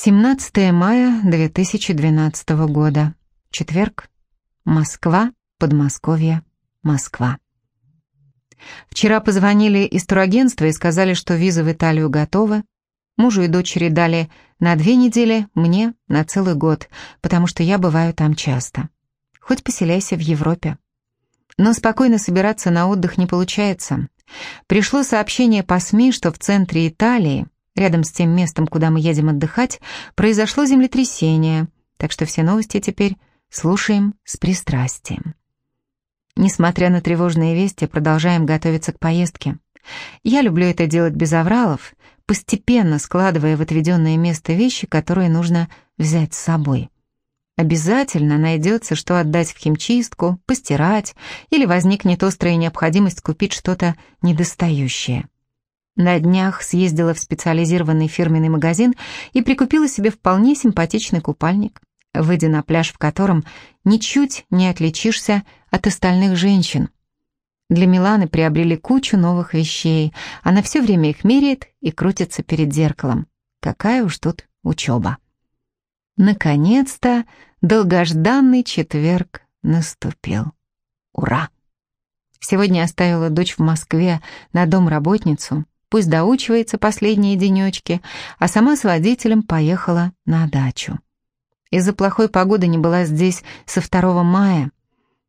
17 мая 2012 года. Четверг. Москва, Подмосковье, Москва. Вчера позвонили из турагентства и сказали, что виза в Италию готова. Мужу и дочери дали на две недели, мне на целый год, потому что я бываю там часто. Хоть поселяйся в Европе. Но спокойно собираться на отдых не получается. Пришло сообщение по СМИ, что в центре Италии Рядом с тем местом, куда мы едем отдыхать, произошло землетрясение, так что все новости теперь слушаем с пристрастием. Несмотря на тревожные вести, продолжаем готовиться к поездке. Я люблю это делать без авралов, постепенно складывая в отведенное место вещи, которые нужно взять с собой. Обязательно найдется, что отдать в химчистку, постирать, или возникнет острая необходимость купить что-то недостающее. На днях съездила в специализированный фирменный магазин и прикупила себе вполне симпатичный купальник, выйдя на пляж, в котором ничуть не отличишься от остальных женщин. Для Миланы приобрели кучу новых вещей. Она все время их меряет и крутится перед зеркалом. Какая уж тут учеба. Наконец-то долгожданный четверг наступил. Ура! Сегодня оставила дочь в Москве на домработницу — пусть доучивается последние денечки, а сама с водителем поехала на дачу. Из-за плохой погоды не была здесь со 2 мая.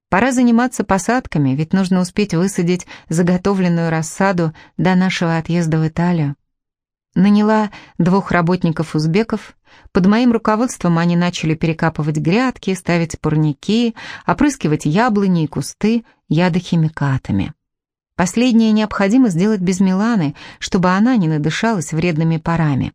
Пора заниматься посадками, ведь нужно успеть высадить заготовленную рассаду до нашего отъезда в Италию. Наняла двух работников-узбеков. Под моим руководством они начали перекапывать грядки, ставить парники, опрыскивать яблони и кусты ядохимикатами. Последнее необходимо сделать без Миланы, чтобы она не надышалась вредными парами.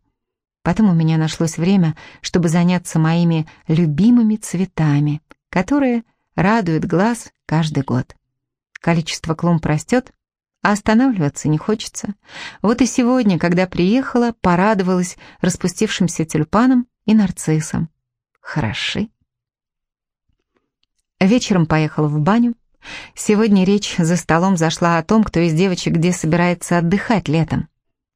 Потом у меня нашлось время, чтобы заняться моими любимыми цветами, которые радуют глаз каждый год. Количество клумб растет, а останавливаться не хочется. Вот и сегодня, когда приехала, порадовалась распустившимся тюльпаном и нарциссом. Хороши. Вечером поехала в баню, Сегодня речь за столом зашла о том, кто из девочек где собирается отдыхать летом.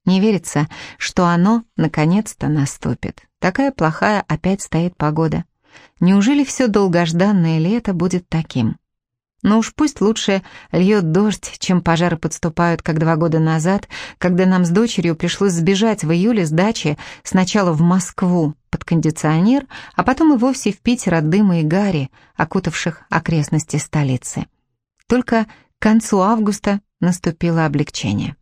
Не верится, что оно наконец-то наступит. Такая плохая опять стоит погода. Неужели все долгожданное лето будет таким? Но уж пусть лучше льет дождь, чем пожары подступают, как два года назад, когда нам с дочерью пришлось сбежать в июле с дачи сначала в Москву под кондиционер, а потом и вовсе в Питер от дыма и гари, окутавших окрестности столицы. Только к концу августа наступило облегчение.